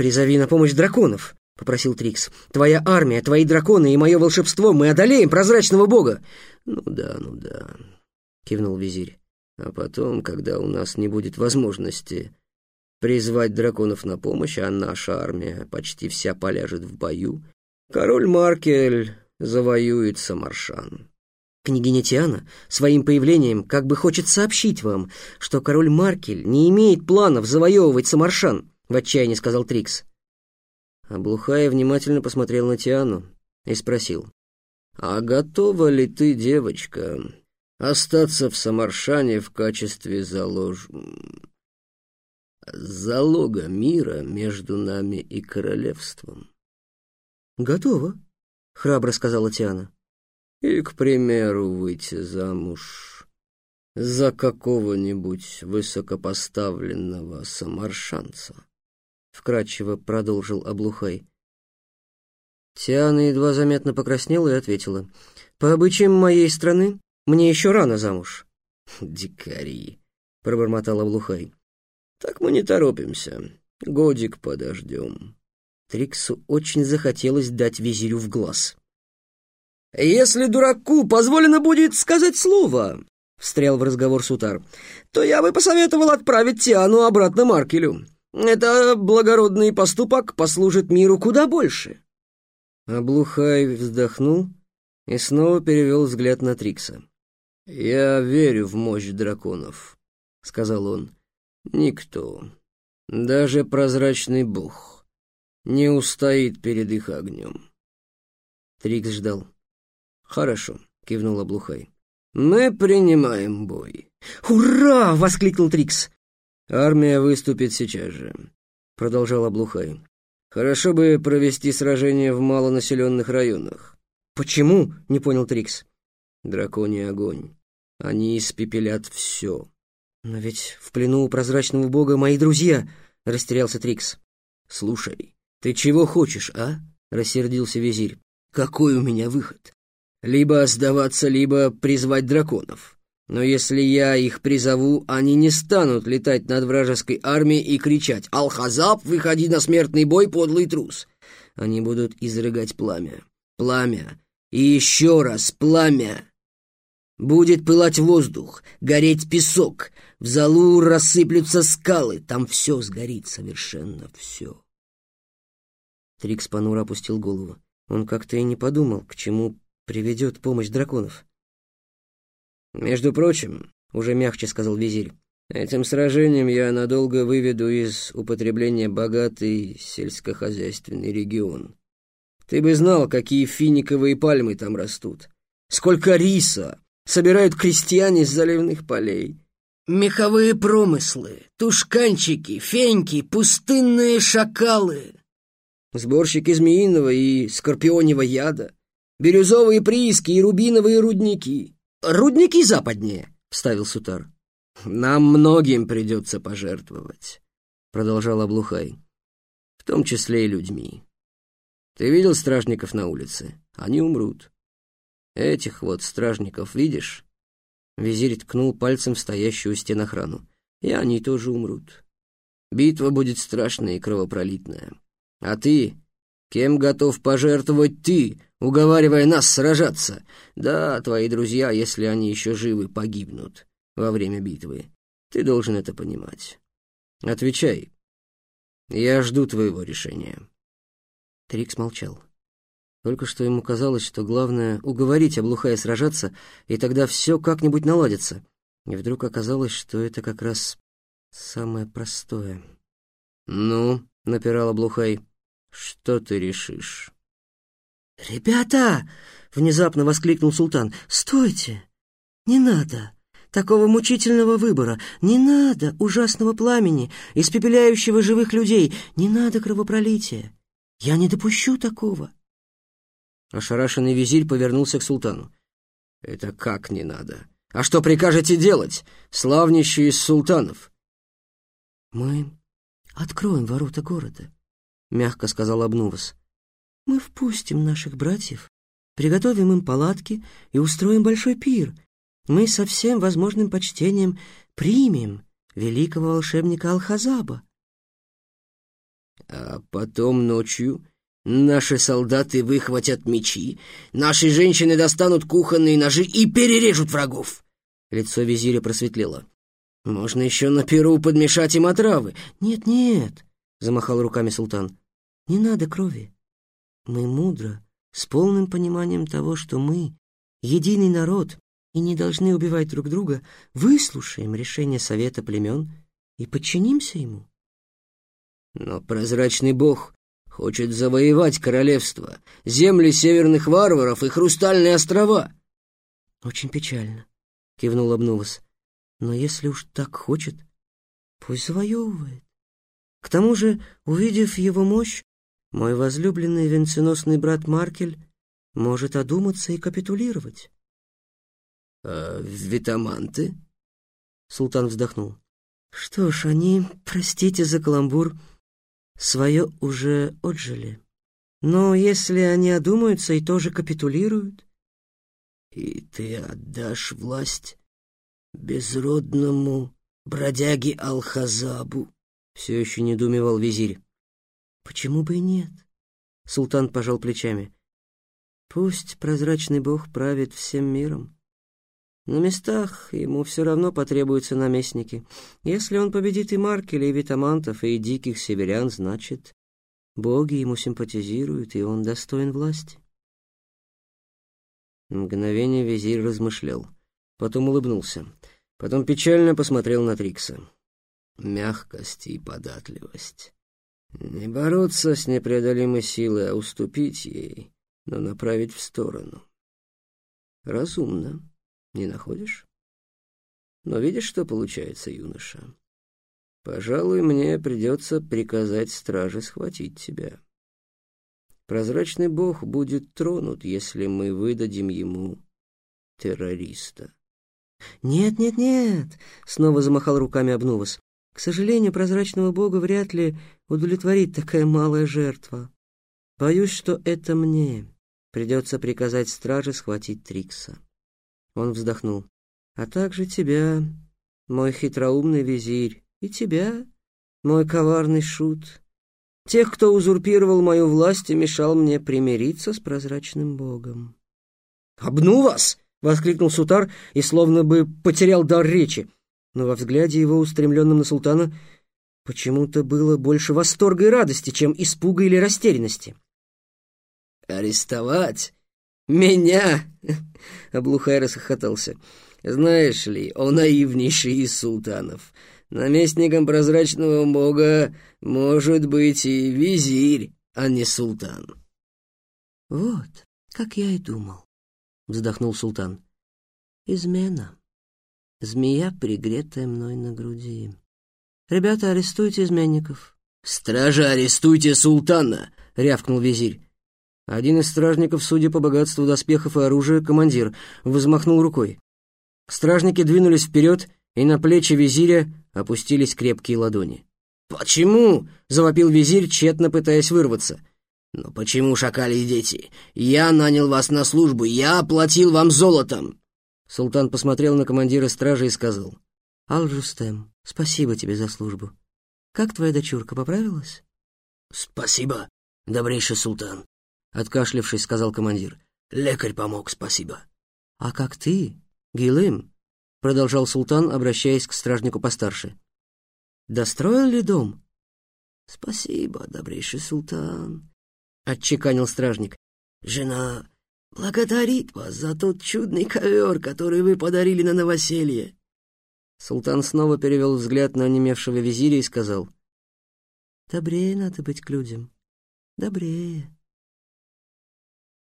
«Призови на помощь драконов», — попросил Трикс. «Твоя армия, твои драконы и мое волшебство, мы одолеем прозрачного бога!» «Ну да, ну да», — кивнул визирь. «А потом, когда у нас не будет возможности призвать драконов на помощь, а наша армия почти вся поляжет в бою, король Маркель завоюет Самаршан». Княгиня Тиана своим появлением как бы хочет сообщить вам, что король Маркель не имеет планов завоевывать Самаршан, в отчаянии сказал Трикс. Облухая внимательно посмотрел на Тиану и спросил, «А готова ли ты, девочка, остаться в Самаршане в качестве залож... залога мира между нами и королевством?» «Готова», — храбро сказала Тиана и, к примеру, выйти замуж за какого-нибудь высокопоставленного самаршанца, — вкратчиво продолжил Облухай. Тиана едва заметно покраснела и ответила, — По обычаям моей страны мне еще рано замуж. — Дикари, — пробормотал Облухай. — Так мы не торопимся, годик подождем. Триксу очень захотелось дать визирю в глаз. «Если дураку позволено будет сказать слово», — встрял в разговор Сутар, «то я бы посоветовал отправить Тиану обратно Маркелю. Это благородный поступок послужит миру куда больше». Облухай вздохнул и снова перевел взгляд на Трикса. «Я верю в мощь драконов», — сказал он. «Никто, даже прозрачный бог, не устоит перед их огнем». Трикс ждал. «Хорошо», — кивнул Облухай. «Мы принимаем бой». «Ура!» — воскликнул Трикс. «Армия выступит сейчас же», — продолжал Облухай. «Хорошо бы провести сражение в малонаселенных районах». «Почему?» — не понял Трикс. «Драконий огонь. Они испепелят все». «Но ведь в плену у прозрачного бога мои друзья», — растерялся Трикс. «Слушай, ты чего хочешь, а?» — рассердился визирь. «Какой у меня выход? Либо сдаваться, либо призвать драконов. Но если я их призову, они не станут летать над вражеской армией и кричать «Алхазаб, выходи на смертный бой, подлый трус!» Они будут изрыгать пламя. Пламя. И еще раз пламя. Будет пылать воздух, гореть песок, в залу рассыплются скалы, там все сгорит, совершенно все. Трикс понуро опустил голову. Он как-то и не подумал, к чему приведет помощь драконов. «Между прочим, — уже мягче сказал визирь, — этим сражением я надолго выведу из употребления богатый сельскохозяйственный регион. Ты бы знал, какие финиковые пальмы там растут. Сколько риса собирают крестьяне с заливных полей. Меховые промыслы, тушканчики, феньки, пустынные шакалы. Сборщики змеиного и скорпионего яда бирюзовые прииски и рубиновые рудники. Рудники западнее, — вставил Сутар. Нам многим придется пожертвовать, — продолжал Облухай, — в том числе и людьми. Ты видел стражников на улице? Они умрут. Этих вот стражников видишь? Визирь ткнул пальцем в стоящую стен охрану. И они тоже умрут. Битва будет страшная и кровопролитная. А ты Кем готов пожертвовать ты, уговаривая нас сражаться? Да, твои друзья, если они еще живы, погибнут во время битвы. Ты должен это понимать. Отвечай. Я жду твоего решения. Трикс молчал. Только что ему казалось, что главное — уговорить Облухая сражаться, и тогда все как-нибудь наладится. И вдруг оказалось, что это как раз самое простое. «Ну», — напирал Облухай, что ты решишь?» «Ребята!» — внезапно воскликнул султан. «Стойте! Не надо! Такого мучительного выбора! Не надо ужасного пламени, испепеляющего живых людей! Не надо кровопролития! Я не допущу такого!» Ошарашенный визирь повернулся к султану. «Это как не надо? А что прикажете делать, славнейший из султанов?» «Мы откроем ворота города», — мягко сказал Обнувас. «Мы впустим наших братьев, приготовим им палатки и устроим большой пир. Мы со всем возможным почтением примем великого волшебника Алхазаба». А потом ночью наши солдаты выхватят мечи, наши женщины достанут кухонные ножи и перережут врагов. Лицо визиря просветлело. Можно еще на перу подмешать им отравы. Нет, нет, замахал руками султан. Не надо крови. Мы мудро, с полным пониманием того, что мы единый народ и не должны убивать друг друга, выслушаем решение совета племен и подчинимся ему. Но прозрачный бог хочет завоевать королевство, земли северных варваров и хрустальные острова. Очень печально, кивнул Обнувас. Но если уж так хочет, пусть завоевывает. К тому же, увидев его мощь, мой возлюбленный венценосный брат Маркель может одуматься и капитулировать. «А витаманты?» Султан вздохнул. «Что ж, они, простите за каламбур, свое уже отжили. Но если они одумаются и тоже капитулируют...» «И ты отдашь власть безродному бродяге Алхазабу?» Все еще недоумевал визирь. «Почему бы и нет?» Султан пожал плечами. «Пусть прозрачный бог правит всем миром. На местах ему все равно потребуются наместники. Если он победит и Маркеля, и Витамантов, и диких северян, значит, боги ему симпатизируют, и он достоин власти». Мгновение визирь размышлял, потом улыбнулся, потом печально посмотрел на Трикса. Мягкость и податливость. Не бороться с непреодолимой силой, а уступить ей, но направить в сторону. Разумно, не находишь? Но видишь, что получается, юноша? Пожалуй, мне придется приказать страже схватить тебя. Прозрачный бог будет тронут, если мы выдадим ему террориста. «Нет, нет, нет!» — снова замахал руками Обнувас. К сожалению, прозрачного бога вряд ли удовлетворит такая малая жертва. Боюсь, что это мне придется приказать страже схватить Трикса. Он вздохнул. А также тебя, мой хитроумный визирь, и тебя, мой коварный шут. Тех, кто узурпировал мою власть и мешал мне примириться с прозрачным богом. «Обну вас!» — воскликнул Сутар и словно бы потерял дар речи но во взгляде его, устремленном на султана, почему-то было больше восторга и радости, чем испуга или растерянности. «Арестовать? Меня?» — Облухай расхохотался. «Знаешь ли, он наивнейший из султанов. Наместником прозрачного бога может быть и визирь, а не султан». «Вот, как я и думал», — вздохнул султан. «Измена» змея, пригретая мной на груди. «Ребята, арестуйте изменников». «Стража, арестуйте султана!» — рявкнул визирь. Один из стражников, судя по богатству доспехов и оружия, командир, взмахнул рукой. Стражники двинулись вперед, и на плечи визиря опустились крепкие ладони. «Почему?» — завопил визирь, тщетно пытаясь вырваться. «Но почему, шакали дети? Я нанял вас на службу, я оплатил вам золотом!» Султан посмотрел на командира стражи и сказал. «Аль-Рустем, спасибо тебе за службу. Как твоя дочурка, поправилась?» «Спасибо, добрейший султан», — откашлявшись, сказал командир. «Лекарь помог, спасибо». «А как ты, Гилым?» — продолжал султан, обращаясь к стражнику постарше. «Достроил ли дом?» «Спасибо, добрейший султан», — отчеканил стражник. «Жена благодарит вас за тот чудный ковер, который вы подарили на новоселье». Султан снова перевел взгляд на онемевшего визиря и сказал. «Добрее надо быть к людям. Добрее».